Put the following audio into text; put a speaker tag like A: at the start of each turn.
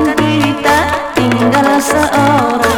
A: Kita tinggal seorang.